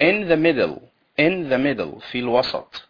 in the middle in the middle في الوسط